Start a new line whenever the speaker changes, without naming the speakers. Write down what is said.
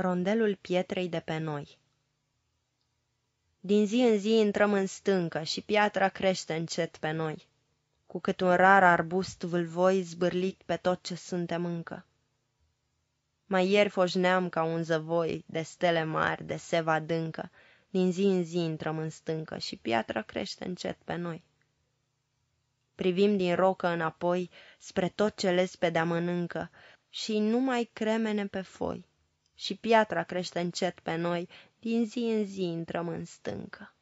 Rondelul pietrei de pe noi Din zi în zi intrăm în stâncă și piatra crește încet pe noi, cu cât un rar arbust vâlvoi zbârlit pe tot ce suntem încă. Mai ieri foșneam ca un zăvoi de stele mari, de seva adâncă, din zi în zi intrăm în stâncă și piatra crește încet pe noi. Privim din rocă înapoi spre tot ce lespedea mănâncă și numai cremene pe foi și piatra crește încet pe noi, din zi în zi intrăm în stâncă.